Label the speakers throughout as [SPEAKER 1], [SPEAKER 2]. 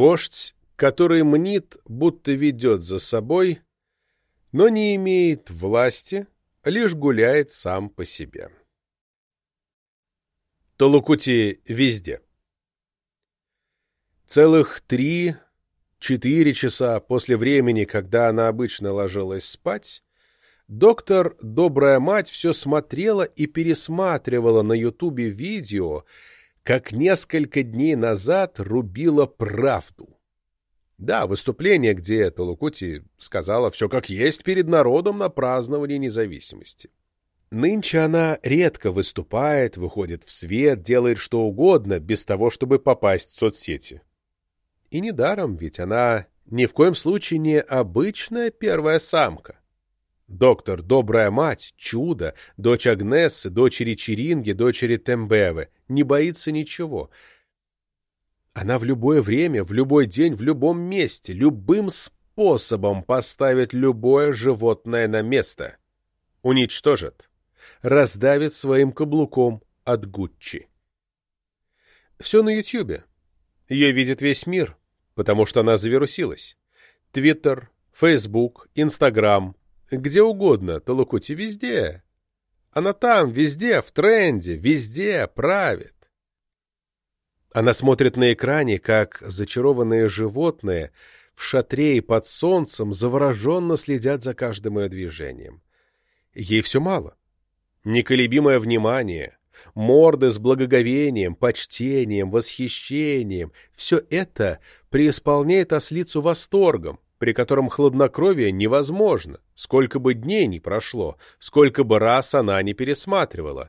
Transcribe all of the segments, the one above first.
[SPEAKER 1] Вождь, который мнит, будто ведет за собой, но не имеет власти, лишь гуляет сам по себе. Толукути везде. Целых три-четыре часа после времени, когда она обычно ложилась спать, доктор Добрая Мать все смотрела и пересматривала на Ютубе видео, как несколько дней назад рубила правду. Да, выступление, где Толукути сказала все как есть перед народом на праздновании независимости. Нынче она редко выступает, выходит в свет, делает что угодно, без того, чтобы попасть в соцсети. И недаром, ведь она ни в коем случае не обычная первая самка. Доктор, добрая мать, чудо, дочь Агнессы, дочери Черинги, дочери Тембевы, не боится ничего. Она в любое время, в любой день, в любом месте, любым способом поставит любое животное на место. Уничтожит. Раздавит своим каблуком от Гуччи. Все на Ютьюбе. Ее видит весь мир потому что она завирусилась. Твиттер, Фейсбук, Инстаграм, где угодно, Толокути везде. Она там, везде, в тренде, везде правит. Она смотрит на экране, как зачарованные животные в шатре и под солнцем завороженно следят за каждым ее движением. Ей все мало. Неколебимое внимание, морды с благоговением, почтением, восхищением — все это преисполняет ослицу восторгом, при котором хладнокровие невозможно, сколько бы дней ни прошло, сколько бы раз она не пересматривала.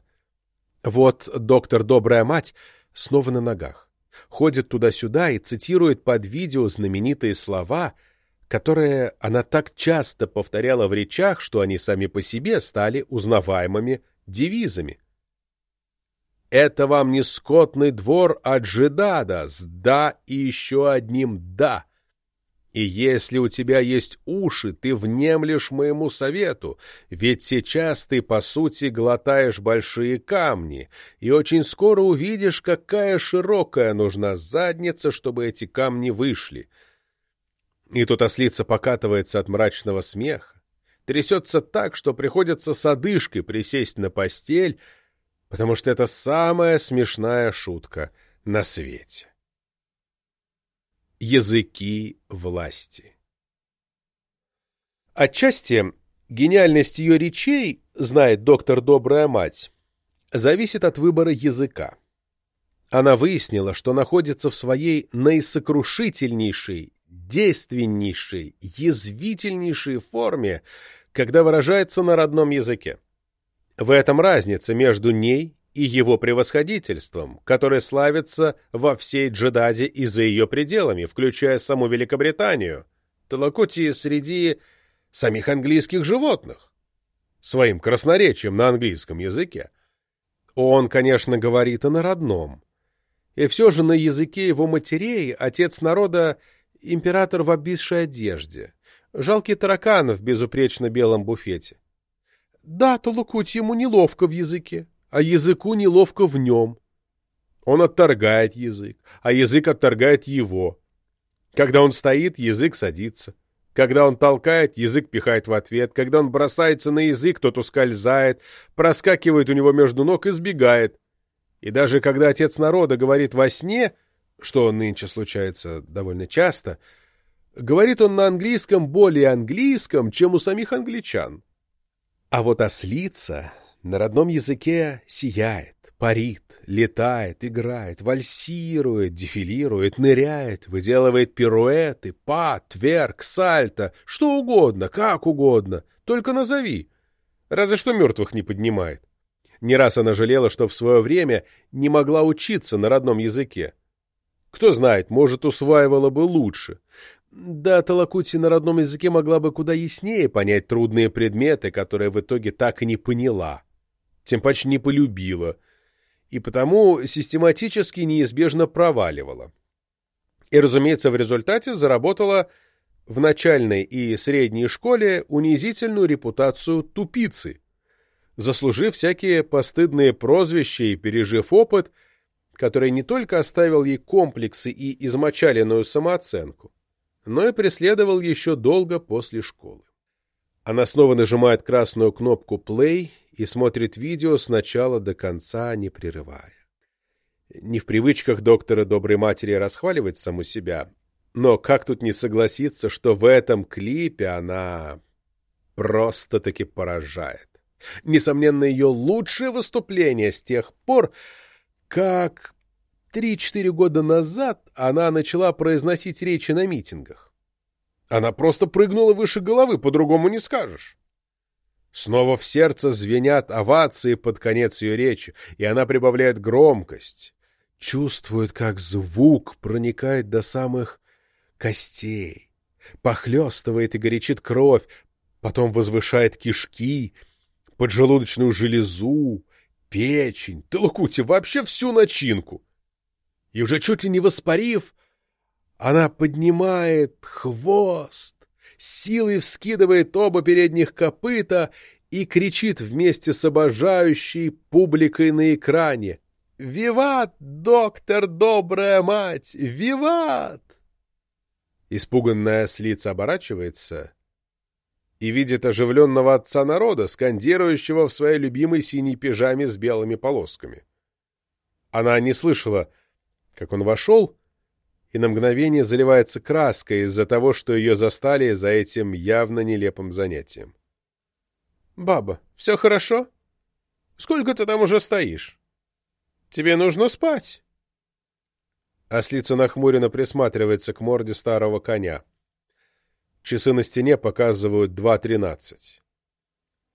[SPEAKER 1] Вот доктор Добрая Мать снова на ногах, ходит туда-сюда и цитирует под видео знаменитые слова, которые она так часто повторяла в речах, что они сами по себе стали узнаваемыми девизами. Это вам не скотный двор от Жидада с «да» и еще одним «да». И если у тебя есть уши, ты внемлешь моему совету, ведь сейчас ты, по сути, глотаешь большие камни, и очень скоро увидишь, какая широкая нужна задница, чтобы эти камни вышли. И тут ослица покатывается от мрачного смеха, трясется так, что приходится с одышкой присесть на постель, потому что это самая смешная шутка на свете. Языки власти Отчасти гениальность ее речей, знает доктор Добрая Мать, зависит от выбора языка. Она выяснила, что находится в своей наисокрушительнейшей, действеннейшей, язвительнейшей форме, когда выражается на родном языке. В этом разница между ней и его превосходительством, которое славится во всей Джедаде и за ее пределами, включая саму Великобританию, Талакути среди самих английских животных, своим красноречием на английском языке. Он, конечно, говорит и на родном. И все же на языке его матерей отец народа — император в обвисшей одежде, жалкий таракан в безупречно белом буфете. Да, Толукуть ему неловко в языке, а языку неловко в нем. Он отторгает язык, а язык отторгает его. Когда он стоит, язык садится. Когда он толкает, язык пихает в ответ. Когда он бросается на язык, тот ускользает, проскакивает у него между ног и сбегает. И даже когда отец народа говорит во сне, что нынче случается довольно часто, говорит он на английском более английском, чем у самих англичан. А вот ослица на родном языке сияет, парит, летает, играет, вальсирует, дефилирует, ныряет, выделывает пируэты, па, тверк, сальто, что угодно, как угодно, только назови. Разве что мертвых не поднимает. Не раз она жалела, что в свое время не могла учиться на родном языке. Кто знает, может, усваивала бы лучше. Да, Талакути на родном языке могла бы куда яснее понять трудные предметы, которые в итоге так и не поняла, тем паче не полюбила, и потому систематически неизбежно проваливала. И, разумеется, в результате заработала в начальной и средней школе унизительную репутацию тупицы, заслужив всякие постыдные прозвища и пережив опыт, который не только оставил ей комплексы и измочаленную самооценку, но и преследовал еще долго после школы. Она снова нажимает красную кнопку «Play» и смотрит видео с начала до конца, не прерывая. Не в привычках доктора доброй матери расхваливать саму себя, но как тут не согласиться, что в этом клипе она просто-таки поражает. Несомненно, ее лучшее выступление с тех пор, как три-четыре года назад она начала произносить речи на митингах. Она просто прыгнула выше головы, по-другому не скажешь. Снова в сердце звенят овации под конец ее речи, и она прибавляет громкость. Чувствует, как звук проникает до самых костей, похлестывает и горячит кровь, потом возвышает кишки, поджелудочную железу, печень, толкути, вообще всю начинку. И уже чуть ли не воспарив, она поднимает хвост, силой вскидывает оба передних копыта и кричит вместе с обожающей публикой на экране «Виват, доктор, добрая мать! Виват!» Испуганная ослица оборачивается и видит оживленного отца народа, скандирующего в своей любимой синей пижаме с белыми полосками. Она не слышала, как он вошел, и на мгновение заливается краской из-за того, что ее застали за этим явно нелепым занятием. «Баба, все хорошо? Сколько ты там уже стоишь? Тебе нужно спать!» Ослица нахмуренно присматривается к морде старого коня. Часы на стене показывают два тринадцать.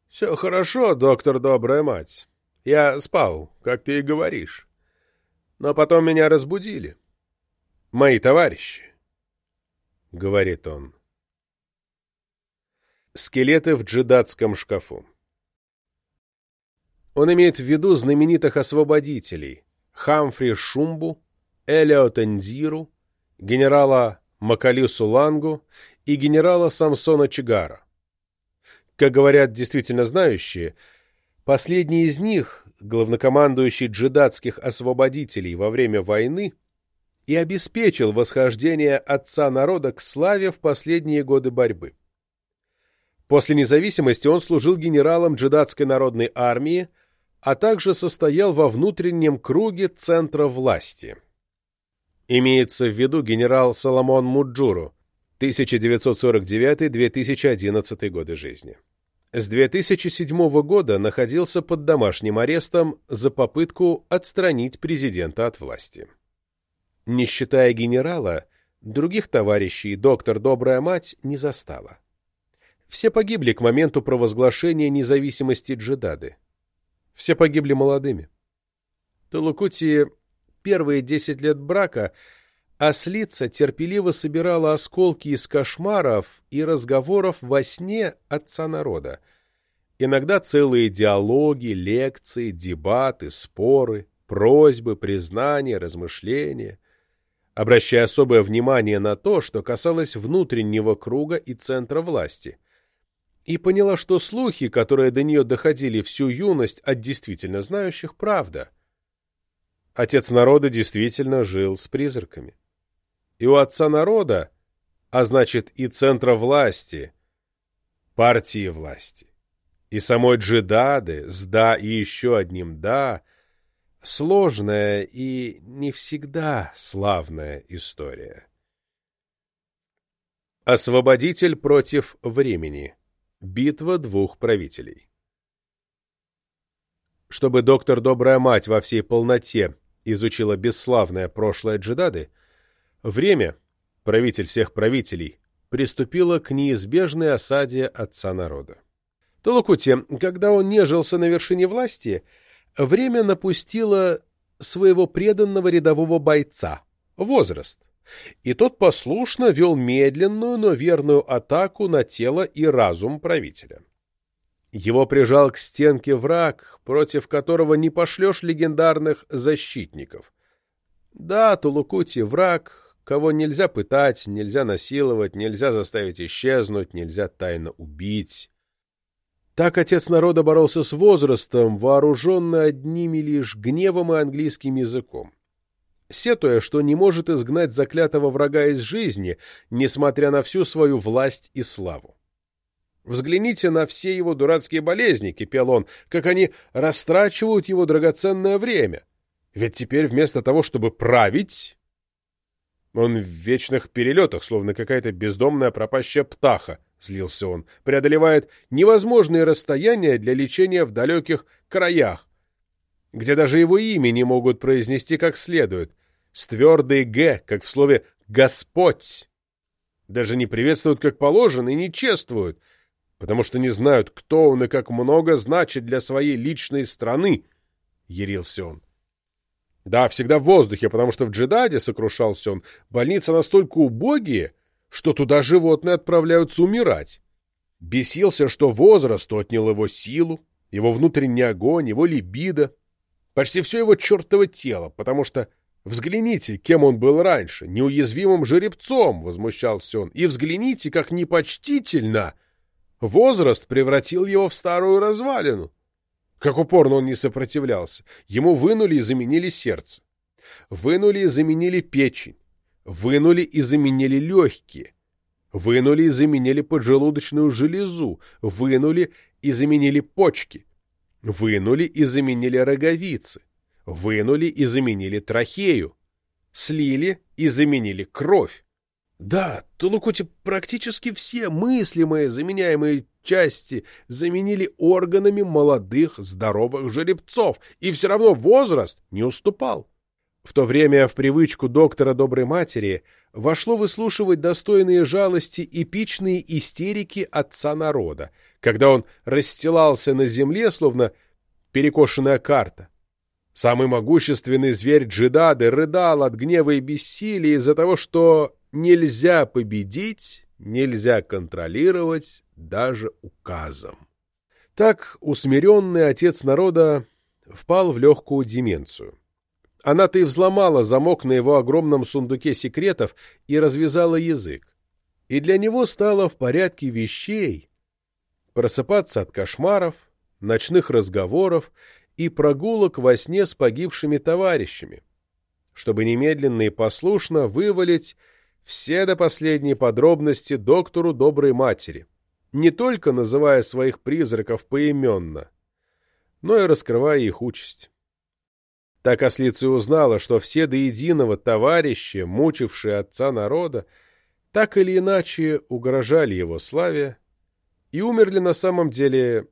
[SPEAKER 1] «Все хорошо, доктор Добрая Мать. Я спал, как ты и говоришь. Но потом меня разбудили» мои товарищи, — говорит он. Скелеты в джедатском шкафу. Он имеет в виду знаменитых освободителей Хамфри Шумбу, Элиота Нзиру, генерала Макалису Лангу и генерала Самсона Чигара. Как говорят действительно знающие, последний из них, главнокомандующий джедатских освободителей во время войны, — и обеспечил восхождение отца народа к славе в последние годы борьбы. После независимости он служил генералом джедатской народной армии, а также состоял во внутреннем круге центра власти. Имеется в виду генерал Соломон Муджуру, 1949-2011 годы жизни. С 2007 года находился под домашним арестом за попытку отстранить президента от власти. Не считая генерала, других товарищей доктор Добрая Мать не застала. Все погибли к моменту провозглашения независимости Джедады. Все погибли молодыми. Талукути первые десять лет брака ослица терпеливо собирала осколки из кошмаров и разговоров во сне отца народа. Иногда целые диалоги, лекции, дебаты, споры, просьбы, признания, размышления обращая особое внимание на то, что касалось внутреннего круга и центра власти, и поняла, что слухи, которые до нее доходили всю юность от действительно знающих, правда. Отец народа действительно жил с призраками. И у отца народа, а значит и центра власти, партии власти, и самой Джидады с «да» и еще одним «да», сложная и не всегда славная история. Освободитель против времени. Битва двух правителей. Чтобы доктор Добрая Мать во всей полноте изучила бесславное прошлое Джедады, время, правитель всех правителей, приступило к неизбежной осаде отца народа. Толокути, когда он нежился на вершине власти, время напустило своего преданного рядового бойца, возраст, и тот послушно вел медленную, но верную атаку на тело и разум правителя. Его прижал к стенке враг, против которого не пошлешь легендарных защитников. Да, Тулукути — враг, кого нельзя пытать, нельзя насиловать, нельзя заставить исчезнуть, нельзя тайно убить. Так отец народа боролся с возрастом, вооруженный одними лишь гневом и английским языком. сетуя, что не может изгнать заклятого врага из жизни, несмотря на всю свою власть и славу. Взгляните на все его дурацкие болезни, кипел он, как они растрачивают его драгоценное время. Ведь теперь вместо того, чтобы править, он в вечных перелетах, словно какая-то бездомная пропащая птаха, злился он, преодолевает невозможные расстояния для лечения в далеких краях, где даже его имя не могут произнести как следует, с твердой «г», как в слове «Господь». Даже не приветствуют как положено и не чествуют, потому что не знают, кто он и как много значит для своей личной страны, — ярился он. Да, всегда в воздухе, потому что в Джедаде, — сокрушался он, — больницы настолько убогие, что туда животные отправляются умирать. Бесился, что возраст отнял его силу, его внутренний огонь, его либидо, почти все его чертово тело, потому что Взгляните, кем он был раньше, неуязвимым жеребцом, — возмущался он, — и взгляните, как непочтительно возраст превратил его в старую развалину. Как упорно он не сопротивлялся. Ему вынули и заменили сердце. Вынули и заменили печень. Вынули и заменили легкие. Вынули и заменили поджелудочную железу. Вынули и заменили почки. Вынули и заменили роговицы. Вынули и заменили трахею. Слили и заменили кровь. Да, Тулукути практически все мыслимые заменяемые части заменили органами молодых здоровых жеребцов, и все равно возраст не уступал. В то время в привычку доктора Доброй Матери вошло выслушивать достойные жалости эпичные истерики отца народа, когда он расстилался на земле, словно перекошенная карта, Самый могущественный зверь Джидады рыдал от гнева и бессилия из-за того, что нельзя победить, нельзя контролировать даже указом. Так усмиренный отец народа впал в легкую деменцию. Она-то и взломала замок на его огромном сундуке секретов и развязала язык. И для него стало в порядке вещей просыпаться от кошмаров, ночных разговоров и прогулок во сне с погибшими товарищами, чтобы немедленно и послушно вывалить все до последней подробности доктору доброй матери, не только называя своих призраков поименно, но и раскрывая их участь. Так ослица узнала, что все до единого товарищи, мучившие отца народа, так или иначе угрожали его славе и умерли на самом деле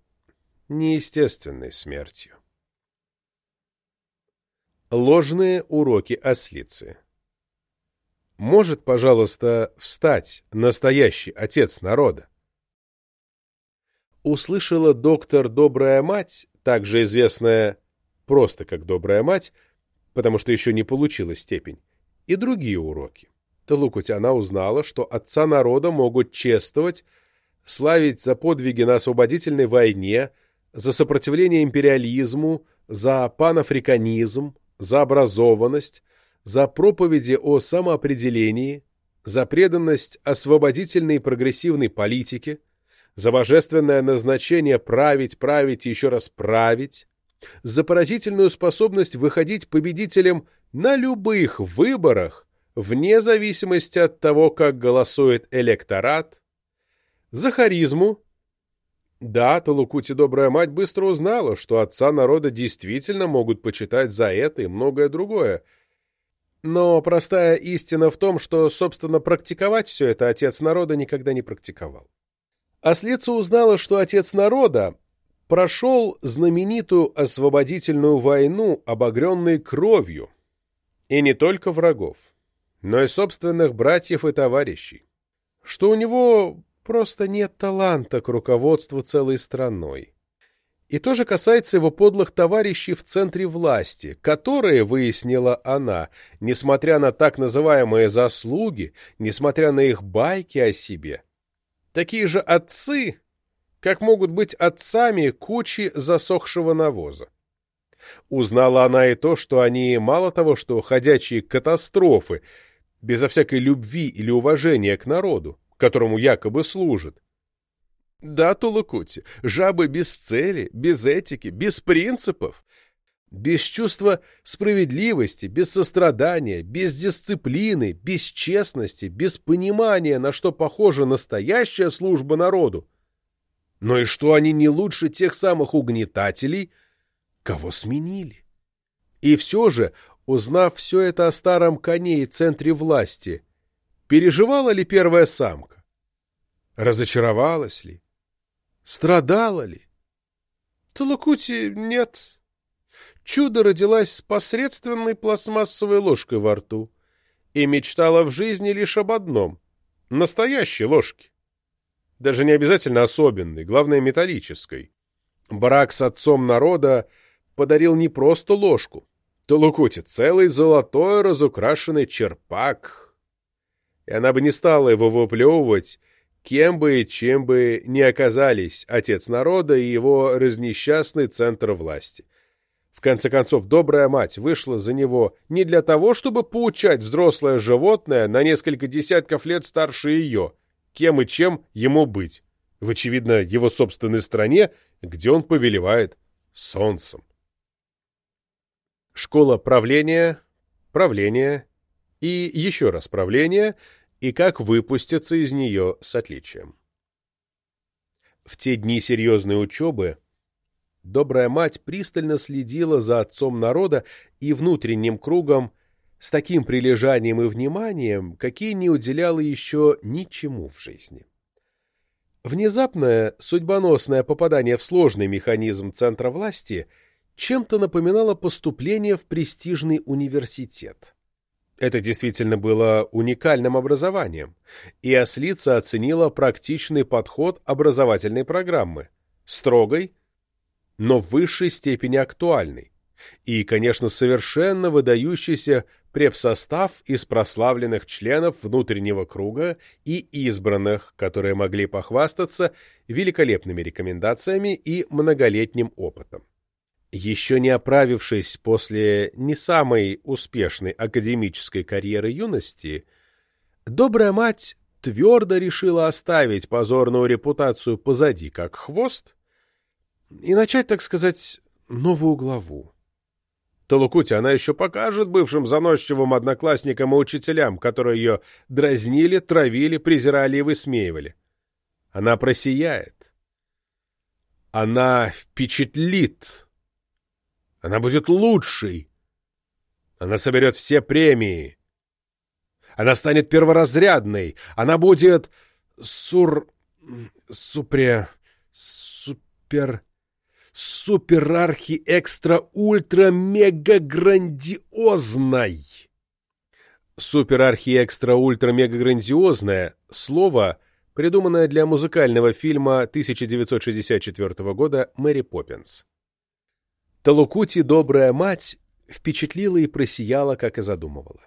[SPEAKER 1] неестественной смертью. Ложные уроки ослицы. Может, пожалуйста, встать настоящий отец народа? Услышала доктор Добрая Мать, также известная просто как Добрая Мать, потому что еще не получила степень, и другие уроки. Талукуть она узнала, что отца народа могут чествовать, славить за подвиги на освободительной войне, за сопротивление империализму, за панафриканизм, за образованность, за проповеди о самоопределении, за преданность освободительной и прогрессивной политике, за божественное назначение править, править и еще раз править, за поразительную способность выходить победителем на любых выборах, вне зависимости от того, как голосует электорат, за харизму, да, Талукути Добрая Мать быстро узнала, что отца народа действительно могут почитать за это и многое другое. Но простая истина в том, что, собственно, практиковать все это отец народа никогда не практиковал. Ослица узнала, что отец народа прошел знаменитую освободительную войну, обогренной кровью, и не только врагов, но и собственных братьев и товарищей, что у него Просто нет таланта к руководству целой страной. И то же касается его подлых товарищей в центре власти, которые, выяснила она, несмотря на так называемые заслуги, несмотря на их байки о себе, такие же отцы, как могут быть отцами кучи засохшего навоза. Узнала она и то, что они мало того, что ходячие катастрофы, безо всякой любви или уважения к народу, которому якобы служит. Да, Тулакути, жабы без цели, без этики, без принципов. без чувства справедливости, без сострадания, без дисциплины, без честности, без понимания, на что похожа настоящая служба народу. Но и что они не лучше тех самых угнетателей, кого сменили. И все же, узнав все это о старом коне и центре власти, переживала ли первая самка? Разочаровалась ли? Страдала ли? Талакути нет, чудо родилась с посредственной пластмассовой ложкой во рту и мечтала в жизни лишь об одном — настоящей ложке. Даже не обязательно особенной, главное — металлической. Брак с отцом народа подарил не просто ложку, Толукути целый золотой разукрашенный черпак. И она бы не стала его выплевывать, кем бы и чем бы ни оказались отец народа и его разнесчастный центр власти конце концов, добрая мать вышла за него не для того, чтобы поучать взрослое животное на несколько десятков лет старше ее, кем и чем ему быть, в, очевидно, его собственной стране, где он повелевает солнцем. Школа правления, правления и еще раз правления, и как выпуститься из нее с отличием. В те дни серьезной учебы Добрая мать пристально следила за отцом народа и внутренним кругом с таким прилежанием и вниманием, какие не уделяла еще ничему в жизни. Внезапное, судьбоносное попадание в сложный механизм центра власти чем-то напоминало поступление в престижный университет. Это действительно было уникальным образованием, и Ослица оценила практичный подход образовательной программы, строгой, но в высшей степени актуальный, и, конечно, совершенно выдающийся препсостав из прославленных членов внутреннего круга и избранных, которые могли похвастаться великолепными рекомендациями и многолетним опытом. Еще не оправившись после не самой успешной академической карьеры юности, добрая мать твердо решила оставить позорную репутацию позади как хвост и начать, так сказать, новую главу. Толукути она еще покажет бывшим заносчивым одноклассникам и учителям, которые ее дразнили, травили, презирали и высмеивали. Она просияет. Она впечатлит. Она будет лучшей. Она соберет все премии. Она станет перворазрядной. Она будет сур... супре... супер суперархи-экстра-ультра-мега-грандиозной. Суперархи-экстра-ультра-мега-грандиозное слово, придуманное для музыкального фильма 1964 года «Мэри Поппинс». Талукути «Добрая мать» впечатлила и просияла, как и задумывала.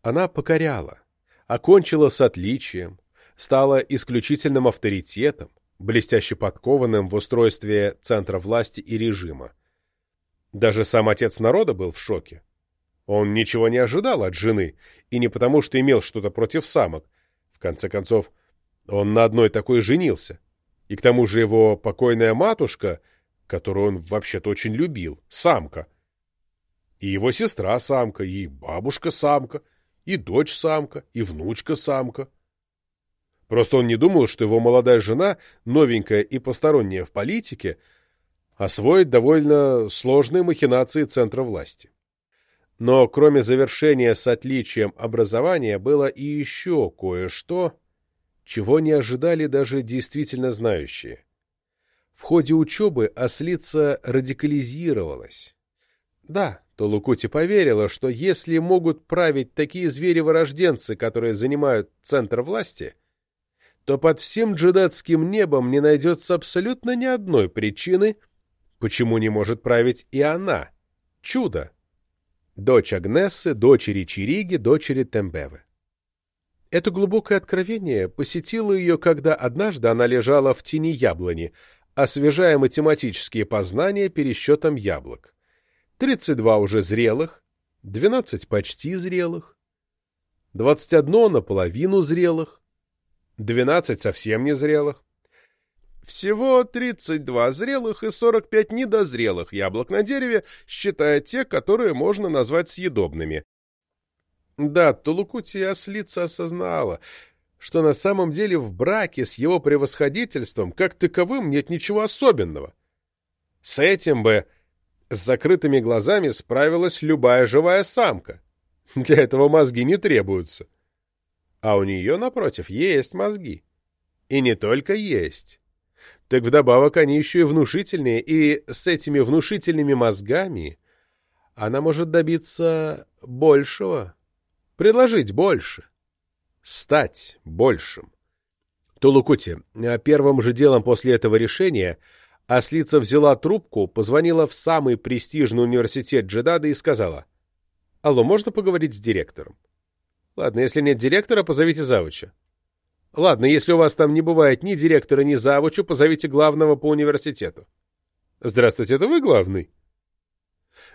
[SPEAKER 1] Она покоряла, окончила с отличием, стала исключительным авторитетом, блестяще подкованным в устройстве центра власти и режима. Даже сам отец народа был в шоке. Он ничего не ожидал от жены, и не потому, что имел что-то против самок. В конце концов, он на одной такой женился. И к тому же его покойная матушка, которую он вообще-то очень любил, самка. И его сестра самка, и бабушка самка, и дочь самка, и внучка самка. Просто он не думал, что его молодая жена, новенькая и посторонняя в политике, освоит довольно сложные махинации центра власти. Но кроме завершения с отличием образования было и еще кое-что, чего не ожидали даже действительно знающие. В ходе учебы ослица радикализировалась. Да, Толукути поверила, что если могут править такие звери-вырожденцы, которые занимают центр власти, то под всем джедатским небом не найдется абсолютно ни одной причины, почему не может править и она. Чудо! Дочь Агнессы, дочери Чириги, дочери Тембевы. Это глубокое откровение посетило ее, когда однажды она лежала в тени яблони, освежая математические познания пересчетом яблок. 32 уже зрелых, 12 почти зрелых, 21 наполовину зрелых, 12 совсем незрелых. Всего 32 зрелых и 45 недозрелых яблок на дереве, считая те, которые можно назвать съедобными. Да, Тулукути ослица осознала, что на самом деле в браке с его превосходительством как таковым нет ничего особенного. С этим бы с закрытыми глазами справилась любая живая самка. Для этого мозги не требуются. А у нее, напротив, есть мозги. И не только есть. Так вдобавок они еще и внушительные, и с этими внушительными мозгами она может добиться большего, предложить больше, стать большим. Тулукути, первым же делом после этого решения Ослица взяла трубку, позвонила в самый престижный университет Джедада и сказала, «Алло, можно поговорить с директором?» «Ладно, если нет директора, позовите завуча». «Ладно, если у вас там не бывает ни директора, ни завуча, позовите главного по университету». «Здравствуйте, это вы главный?»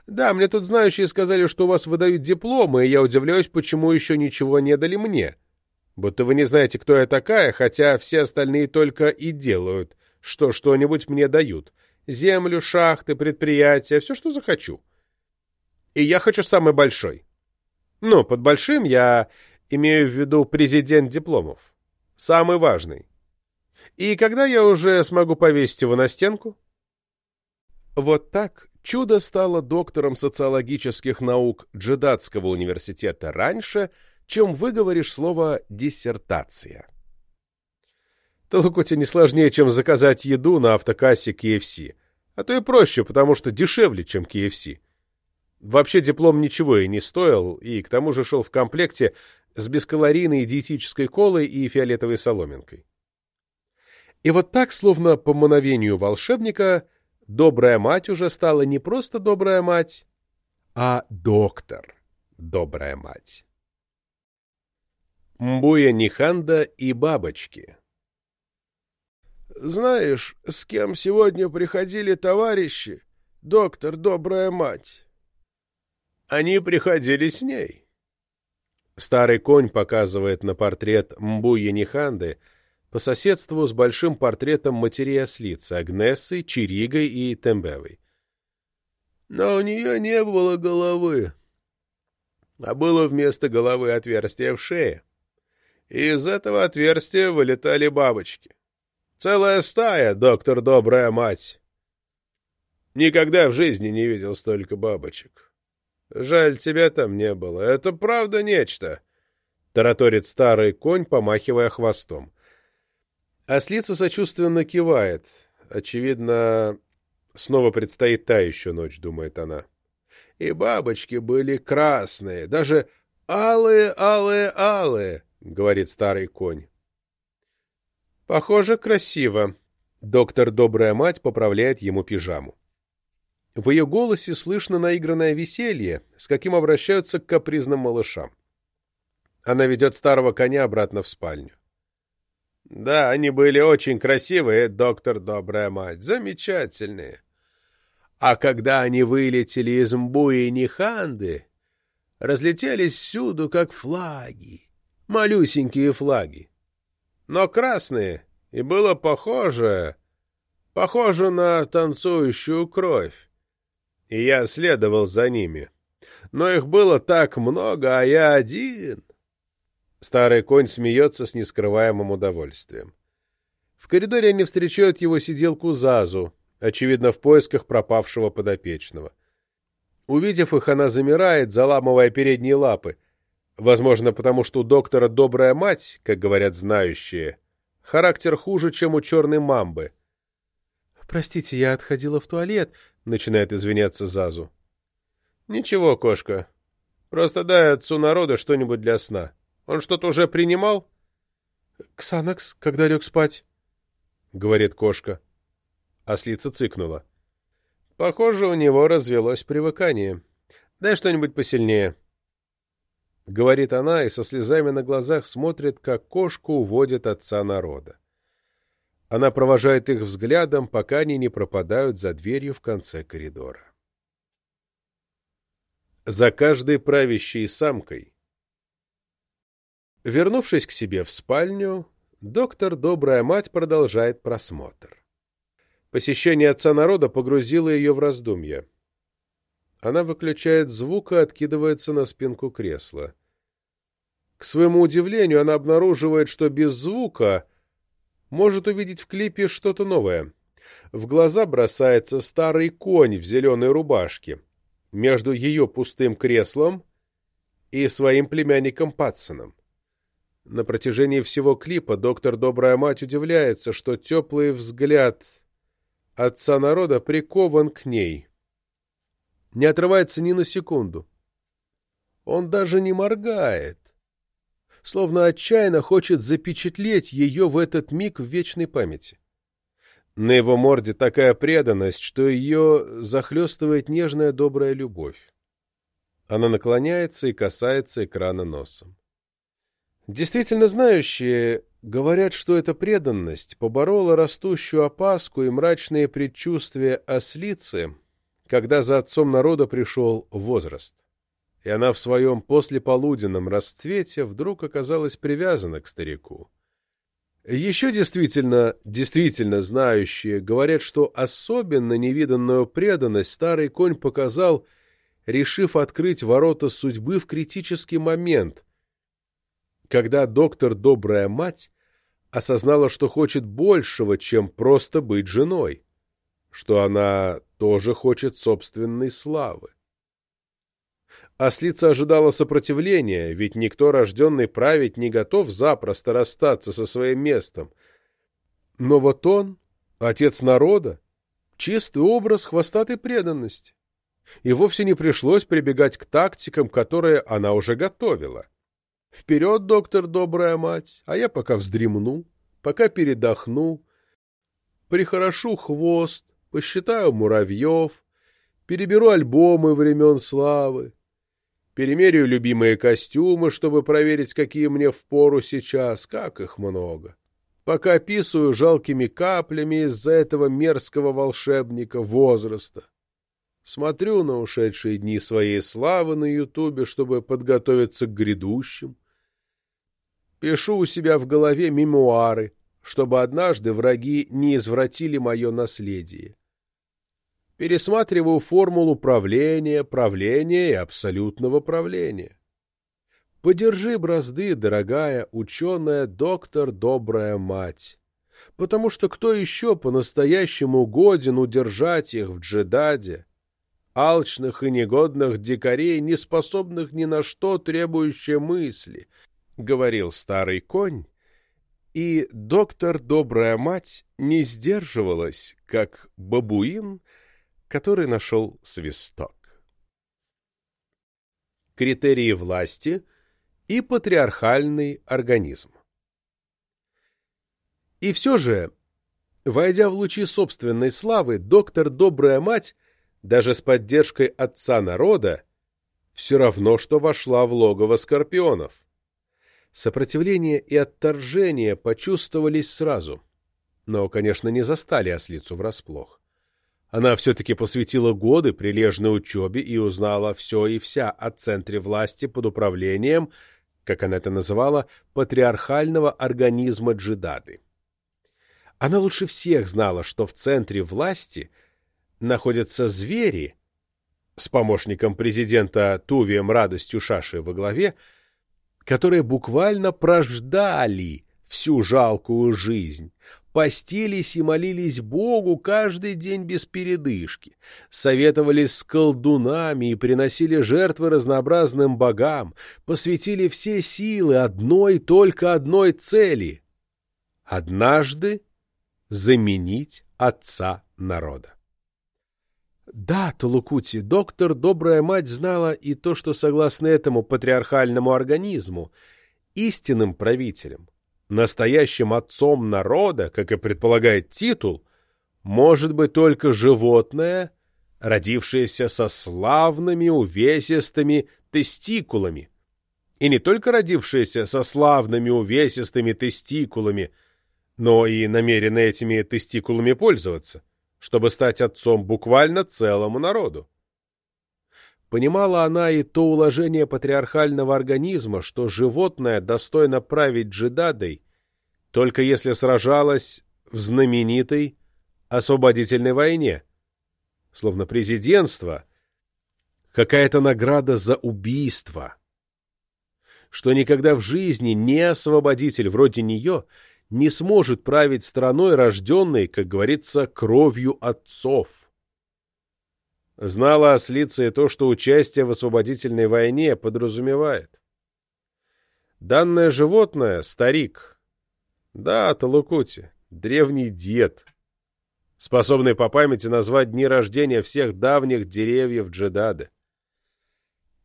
[SPEAKER 1] «Да, мне тут знающие сказали, что у вас выдают дипломы, и я удивляюсь, почему еще ничего не дали мне. Будто вы не знаете, кто я такая, хотя все остальные только и делают» что что-нибудь мне дают. Землю, шахты, предприятия, все, что захочу. И я хочу самый большой. Ну, под большим я имею в виду президент дипломов. Самый важный. И когда я уже смогу повесить его на стенку? Вот так чудо стало доктором социологических наук Джедатского университета раньше, чем выговоришь слово «диссертация». Толкуте не сложнее, чем заказать еду на автокассе KFC. А то и проще, потому что дешевле, чем KFC. Вообще диплом ничего и не стоил, и к тому же шел в комплекте с бескалорийной диетической колой и фиолетовой соломинкой. И вот так, словно по мановению волшебника, добрая мать уже стала не просто добрая мать, а доктор добрая мать. Мбуя Ниханда и бабочки
[SPEAKER 2] знаешь, с кем сегодня приходили товарищи, доктор Добрая Мать?
[SPEAKER 1] Они приходили с ней. Старый конь показывает на портрет Мбуи Ниханды по соседству с большим портретом матерей ослицы Агнессы, Чиригой и Тембевой.
[SPEAKER 2] Но у нее не было головы, а было вместо головы отверстие в шее. И из этого отверстия вылетали бабочки. Целая стая, доктор Добрая Мать. Никогда в жизни не видел столько бабочек. Жаль, тебя там не было. Это правда нечто. Тараторит старый конь, помахивая хвостом. Ослица сочувственно кивает. Очевидно, снова предстоит та еще ночь, думает она. И бабочки были красные, даже алые, алые, алые, говорит старый конь. Похоже, красиво. Доктор Добрая Мать поправляет ему пижаму. В ее голосе слышно наигранное веселье, с каким обращаются к капризным малышам. Она ведет старого коня обратно в спальню. Да, они были очень красивые, доктор Добрая Мать, замечательные. А когда они вылетели из Мбуи и Ниханды, разлетелись всюду, как флаги, малюсенькие флаги но красные, и было похоже... похоже на танцующую кровь. И я следовал за ними. Но их было так много, а я один. Старый конь смеется с нескрываемым удовольствием. В коридоре они встречают его сиделку Зазу, очевидно, в поисках пропавшего подопечного. Увидев их, она замирает, заламывая передние лапы. Возможно, потому что у доктора добрая мать, как говорят знающие, характер хуже, чем у черной мамбы. «Простите, я отходила в туалет», — начинает извиняться Зазу. «Ничего, кошка. Просто дай отцу народа что-нибудь для сна. Он что-то уже принимал?» «Ксанакс, когда лег спать», — говорит кошка. Ослица цыкнула. «Похоже, у него развелось привыкание. Дай что-нибудь посильнее». — говорит она и со слезами на глазах смотрит, как кошку уводит отца народа. Она провожает их взглядом, пока они не пропадают за дверью в конце коридора. За каждой правящей самкой. Вернувшись к себе в спальню, доктор Добрая Мать продолжает просмотр.
[SPEAKER 1] Посещение отца народа погрузило ее в раздумья. Она выключает звук и откидывается на спинку кресла. К своему удивлению, она обнаруживает, что без звука может увидеть в клипе что-то новое. В глаза бросается старый конь в зеленой рубашке. Между ее пустым креслом и своим племянником Патсоном. На протяжении всего клипа доктор Добрая Мать удивляется, что теплый взгляд отца народа прикован к ней. Не отрывается ни на секунду. Он даже не моргает, словно отчаянно хочет запечатлеть ее в этот миг в вечной памяти. На его морде такая преданность, что ее захлестывает нежная добрая любовь. Она наклоняется и касается экрана носом. Действительно знающие говорят, что эта преданность поборола растущую опаску и мрачные предчувствия ослицы, когда за отцом народа пришел возраст. И она в своем послеполуденном расцвете вдруг оказалась привязана к старику. Еще действительно, действительно знающие говорят, что особенно невиданную преданность старый конь показал, решив открыть ворота судьбы в критический момент, когда доктор Добрая Мать осознала, что хочет большего, чем просто быть женой, что она тоже хочет собственной славы. Ослица ожидала сопротивления, ведь никто, рожденный править, не готов запросто расстаться со своим местом. Но вот он, отец народа, чистый образ хвостатой преданности. И вовсе не пришлось прибегать к тактикам, которые она уже готовила. Вперед, доктор, добрая мать, а я пока вздремну, пока передохну, прихорошу хвост, посчитаю муравьев, переберу альбомы времен славы, Перемерю любимые костюмы, чтобы проверить, какие мне впору сейчас, как их много. Пока писаю жалкими каплями из-за этого мерзкого волшебника возраста. Смотрю на ушедшие дни своей славы на Ютубе, чтобы подготовиться к грядущим. Пишу у себя в голове мемуары, чтобы однажды враги не извратили мое наследие пересматриваю формулу правления, правления и абсолютного правления. Подержи бразды, дорогая ученая доктор Добрая Мать, потому что кто еще по-настоящему годен удержать их в джедаде, алчных и негодных дикарей, не способных ни на что требующие мысли, — говорил старый конь, и доктор Добрая Мать не сдерживалась, как бабуин — который нашел свисток. Критерии власти и патриархальный организм. И все же, войдя в лучи собственной славы, доктор Добрая Мать, даже с поддержкой отца народа, все равно, что вошла в логово скорпионов. Сопротивление и отторжение почувствовались сразу, но, конечно, не застали ослицу врасплох. Она все-таки посвятила годы прилежной учебе и узнала все и вся о центре власти под управлением, как она это называла, патриархального организма джедады. Она лучше всех знала, что в центре власти находятся звери, с помощником президента Тувием Радостью Шаши во главе, которые буквально прождали всю жалкую жизнь, постились и молились Богу каждый день без передышки, советовались с колдунами и приносили жертвы разнообразным богам, посвятили все силы одной только одной цели — однажды заменить отца народа. Да, Толукути, доктор Добрая Мать знала и то, что, согласно этому патриархальному организму, истинным правителем, Настоящим отцом народа, как и предполагает титул, может быть только животное, родившееся со славными увесистыми тестикулами. И не только родившееся со славными увесистыми тестикулами, но и намерено этими тестикулами пользоваться, чтобы стать отцом буквально целому народу. Понимала она и то уложение патриархального организма, что животное достойно править джедадой, только если сражалось в знаменитой освободительной войне. Словно президентство — какая-то награда за убийство. Что никогда в жизни не освободитель вроде нее не сможет править страной, рожденной, как говорится, кровью отцов. Знала ослица и то, что участие в освободительной войне подразумевает. Данное животное — старик. Да, Талукути, древний дед, способный по памяти назвать дни рождения всех давних деревьев Джедады.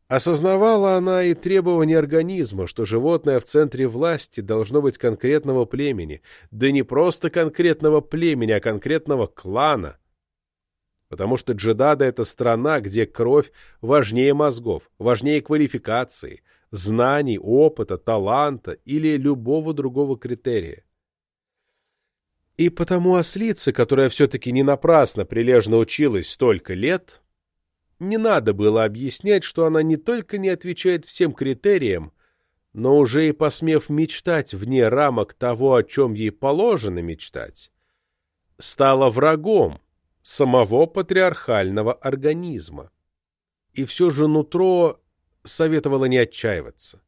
[SPEAKER 1] Осознавала она и требования организма, что животное в центре власти должно быть конкретного племени, да не просто конкретного племени, а конкретного клана. Потому что Джедада — это страна, где кровь важнее мозгов, важнее квалификации, знаний, опыта, таланта или любого другого критерия. И потому ослица, которая все-таки не напрасно прилежно училась столько лет, не надо было объяснять, что она не только не отвечает всем критериям, но уже и посмев мечтать вне рамок того, о чем ей положено мечтать, стала врагом самого патриархального организма. И все же нутро советовало не отчаиваться.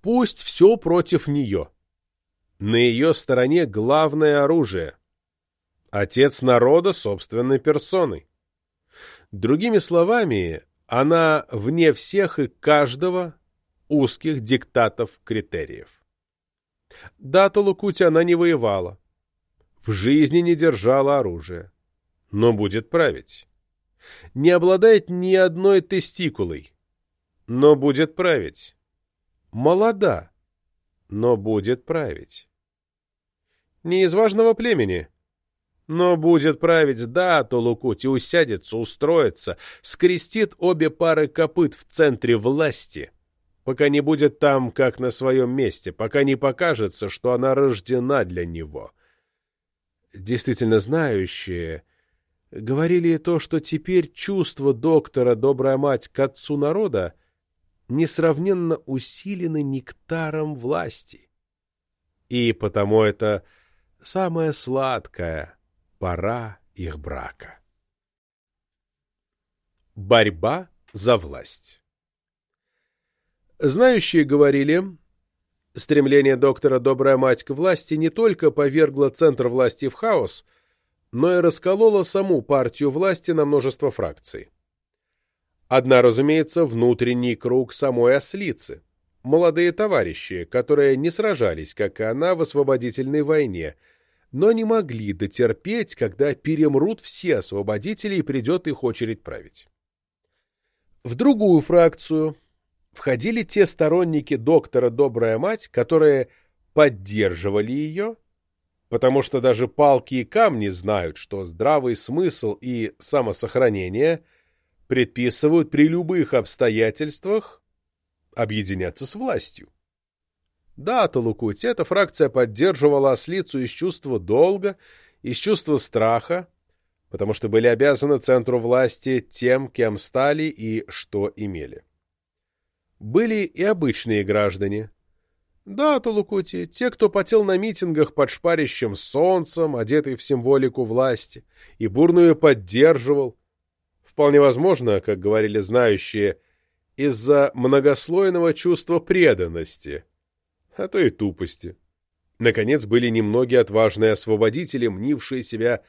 [SPEAKER 1] Пусть все против нее. На ее стороне главное оружие. Отец народа собственной персоной. Другими словами, она вне всех и каждого узких диктатов критериев. Да, Толукути она не воевала. В жизни не держала оружия. Но будет править. Не обладает ни одной тестикулой. Но будет править. Молода. Но будет править. Не из важного племени но будет править да, то Лукути усядется, устроится, скрестит обе пары копыт в центре власти, пока не будет там, как на своем месте, пока не покажется, что она рождена для него. Действительно знающие говорили и то, что теперь чувство доктора «Добрая мать» к отцу народа несравненно усилены нектаром власти. И потому это самое сладкое, пора их брака. Борьба за власть Знающие говорили, стремление доктора «Добрая мать» к власти не только повергло центр власти в хаос, но и раскололо саму партию власти на множество фракций. Одна, разумеется, внутренний круг самой ослицы, молодые товарищи, которые не сражались, как и она, в освободительной войне – но не могли дотерпеть, когда перемрут все освободители и придет их очередь править. В другую фракцию входили те сторонники доктора «Добрая мать», которые поддерживали ее, потому что даже палки и камни знают, что здравый смысл и самосохранение предписывают при любых обстоятельствах объединяться с властью. Да, Талукути, эта фракция поддерживала ослицу из чувства долга, из чувства страха, потому что были обязаны центру власти тем, кем стали и что имели. Были и обычные граждане. Да, Талукути, те, кто потел на митингах под шпарящим солнцем, одетый в символику власти, и бурную поддерживал. Вполне возможно, как говорили знающие, из-за многослойного чувства преданности – а то и тупости. Наконец, были немногие отважные освободители, мнившие себя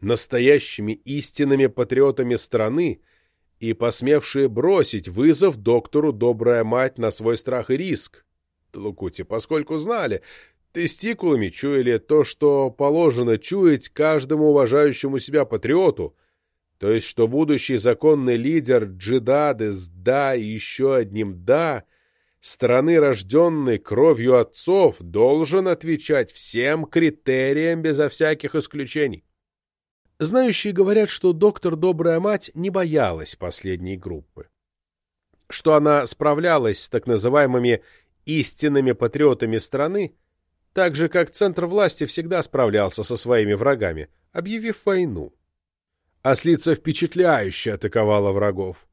[SPEAKER 1] настоящими истинными патриотами страны и посмевшие бросить вызов доктору «Добрая мать» на свой страх и риск. Тлукути, поскольку знали, тестикулами чуяли то, что положено чуять каждому уважающему себя патриоту, то есть что будущий законный лидер Джидады с «да» и еще одним «да» — страны, рожденной кровью отцов, должен отвечать всем критериям безо всяких исключений. Знающие говорят, что доктор Добрая Мать не боялась последней группы, что она справлялась с так называемыми истинными патриотами страны, так же, как центр власти всегда справлялся со своими врагами, объявив войну. Ослица впечатляюще атаковала врагов,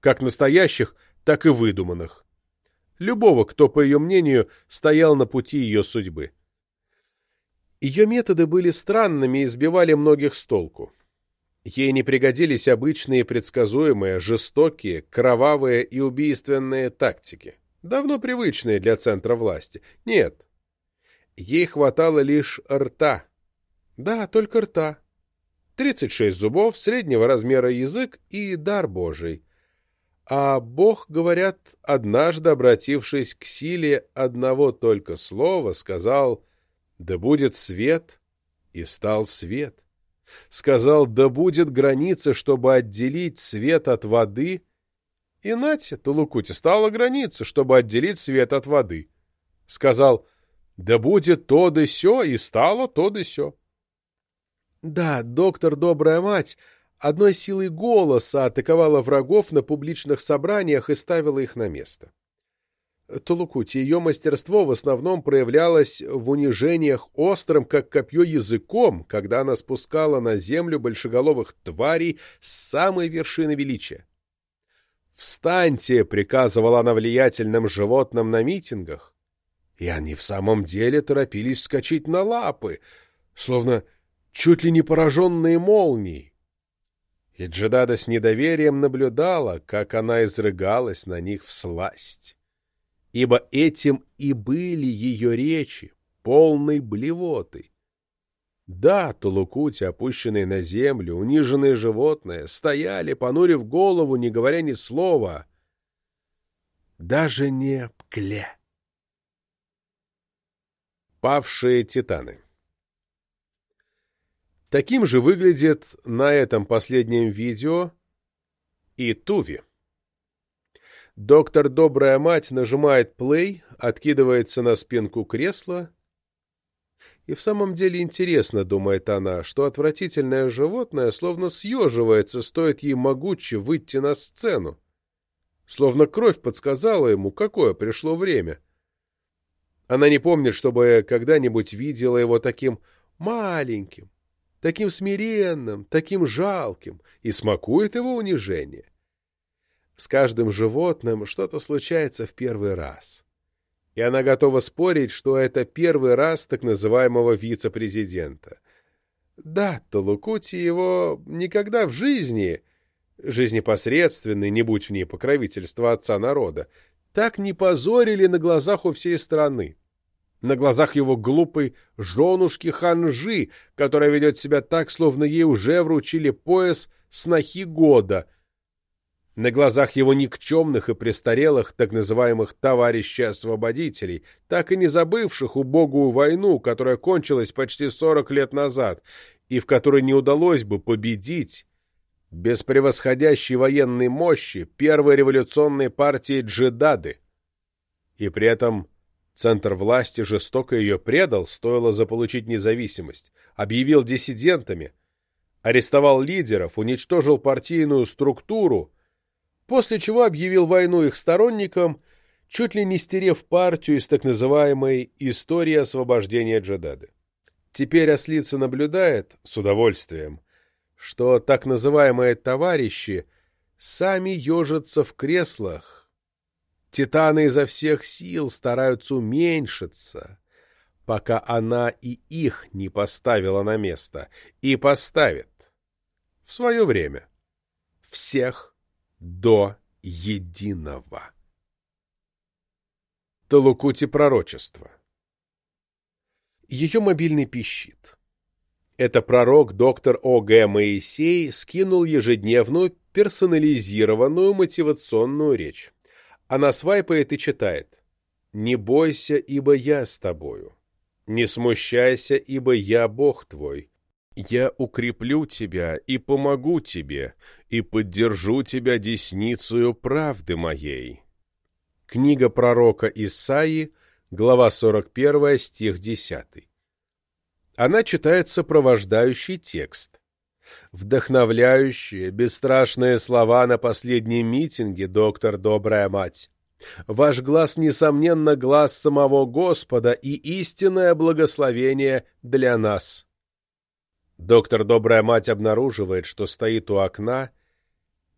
[SPEAKER 1] как настоящих, так и выдуманных любого, кто, по ее мнению, стоял на пути ее судьбы. Ее методы были странными и сбивали многих с толку. Ей не пригодились обычные предсказуемые, жестокие, кровавые и убийственные тактики, давно привычные для центра власти. Нет. Ей хватало лишь рта. Да, только рта. 36 зубов, среднего размера язык и дар Божий. А Бог, говорят, однажды, обратившись к силе одного только слова, сказал «Да будет свет», и стал свет. Сказал «Да будет граница, чтобы отделить свет от воды», и нате, Толукути, стала граница, чтобы отделить свет от воды. Сказал «Да будет то да сё», и стало то да сё. Да, доктор Добрая Мать одной силой голоса атаковала врагов на публичных собраниях и ставила их на место. Толукути, ее мастерство в основном проявлялось в унижениях острым, как копье, языком, когда она спускала на землю большеголовых тварей с самой вершины величия. «Встаньте!» — приказывала она влиятельным животным на митингах. И они в самом деле торопились вскочить на лапы, словно чуть ли не пораженные молнией. И Джедада с недоверием наблюдала, как она изрыгалась на них в сласть. Ибо этим и были ее речи, полной блевоты. Да, Тулукути, опущенные на землю, униженные животные, стояли, понурив голову, не говоря ни слова. Даже не пкле. Павшие титаны Таким же выглядит на этом последнем видео и Туви. Доктор Добрая Мать нажимает play, откидывается на спинку кресла. И в самом деле интересно, думает она, что отвратительное животное словно съеживается, стоит ей могуче выйти на сцену. Словно кровь подсказала ему, какое пришло время. Она не помнит, чтобы когда-нибудь видела его таким маленьким, таким смиренным, таким жалким, и смакует его унижение. С каждым животным что-то случается в первый раз. И она готова спорить, что это первый раз так называемого вице-президента. Да, Толукути его никогда в жизни, жизни посредственной, не будь в ней покровительства отца народа, так не позорили на глазах у всей страны на глазах его глупой женушки Ханжи, которая ведет себя так, словно ей уже вручили пояс снохи года, на глазах его никчемных и престарелых так называемых товарищей-освободителей, так и не забывших убогую войну, которая кончилась почти сорок лет назад, и в которой не удалось бы победить без превосходящей военной мощи первой революционной партии Джедады. И при этом Центр власти жестоко ее предал, стоило заполучить независимость, объявил диссидентами, арестовал лидеров, уничтожил партийную структуру, после чего объявил войну их сторонникам, чуть ли не стерев партию из так называемой «истории освобождения Джедады». Теперь ослица наблюдает, с удовольствием, что так называемые «товарищи» сами ежатся в креслах, Титаны изо всех сил стараются уменьшиться, пока она и их не поставила на место, и поставит в свое время всех до единого. Талукути пророчество Ее мобильный пищит. Это пророк доктор О.Г. Моисей скинул ежедневную персонализированную мотивационную речь. Она свайпает и читает. «Не бойся, ибо я с тобою. Не смущайся, ибо я Бог твой. Я укреплю тебя и помогу тебе, и поддержу тебя десницею правды моей». Книга пророка Исаии, глава 41, стих 10. Она читает сопровождающий текст. Вдохновляющие, бесстрашные слова на последнем митинге, доктор Добрая Мать. Ваш глаз, несомненно, глаз самого Господа и истинное благословение для нас. Доктор Добрая Мать обнаруживает, что стоит у окна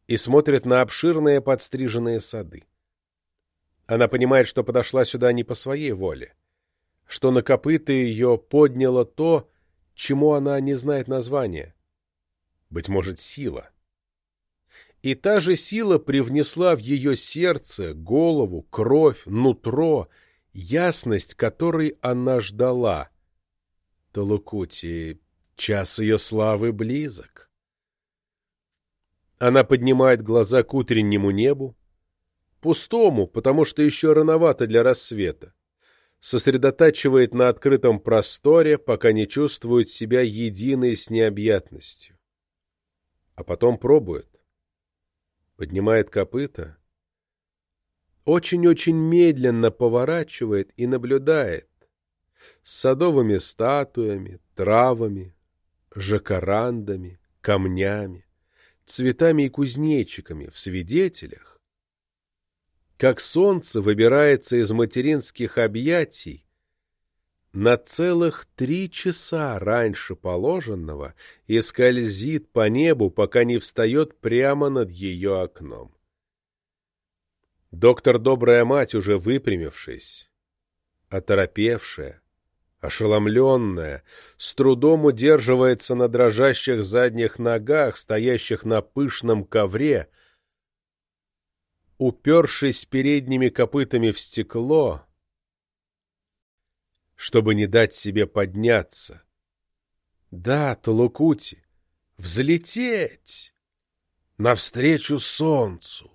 [SPEAKER 1] и смотрит на обширные подстриженные сады. Она понимает, что подошла сюда не по своей воле, что на копыта ее подняло то, чему она не знает названия. Быть может, сила. И та же сила привнесла в ее сердце, голову, кровь, нутро, ясность, которой она ждала. Талукути, час ее славы близок. Она поднимает глаза к утреннему небу, пустому, потому что еще рановато для рассвета, сосредотачивает на открытом просторе, пока не чувствует себя единой с необъятностью. А потом пробует. Поднимает копыта, очень-очень медленно поворачивает и наблюдает с садовыми статуями, травами, жакарандами, камнями, цветами и кузнечиками в свидетелях, как солнце выбирается из материнских объятий на целых три часа раньше положенного и скользит по небу, пока не встает прямо над ее окном. Доктор Добрая Мать, уже выпрямившись, оторопевшая, ошеломленная, с трудом удерживается на дрожащих задних ногах, стоящих на пышном ковре, упершись передними копытами в стекло, чтобы не дать себе подняться. Да, Талукути, взлететь навстречу солнцу.